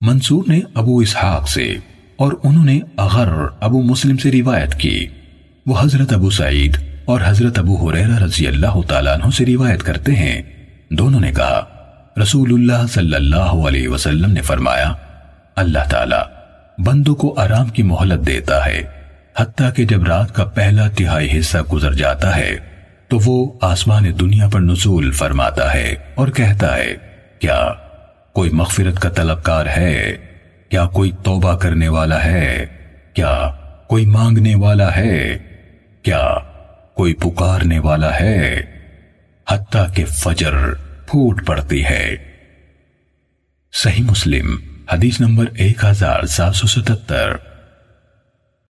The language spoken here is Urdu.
منصور نے ابو اسحاق سے اور انہوں نے اغر ابو مسلم سے روایت کی۔ وہ حضرت ابو سعید اور حضرت ابو حریرہ رضی اللہ تعالیٰ عنہ سے روایت کرتے ہیں۔ دونوں نے کہا رسول اللہ صلی اللہ علیہ وسلم نے فرمایا، اللہ تعالیٰ بندوں کو آرام کی مہلت دیتا ہے، حتیٰ کہ جب رات کا پہلا تہائی حصہ گزر جاتا ہے، تو وہ آسمان دنیا پر نزول فرماتا ہے اور کہتا ہے، کیا کہ کوئی مغفرت کا طلبکار ہے؟ کیا کوئی توبہ کرنے والا ہے؟ کیا کوئی مانگنے والا ہے؟ کیا کوئی پکارنے والا ہے؟ حتیٰ کہ فجر پھوٹ پڑتی ہے۔ صحیح مسلم، حدیث نمبر ایک ہزار سات سو ستتر۔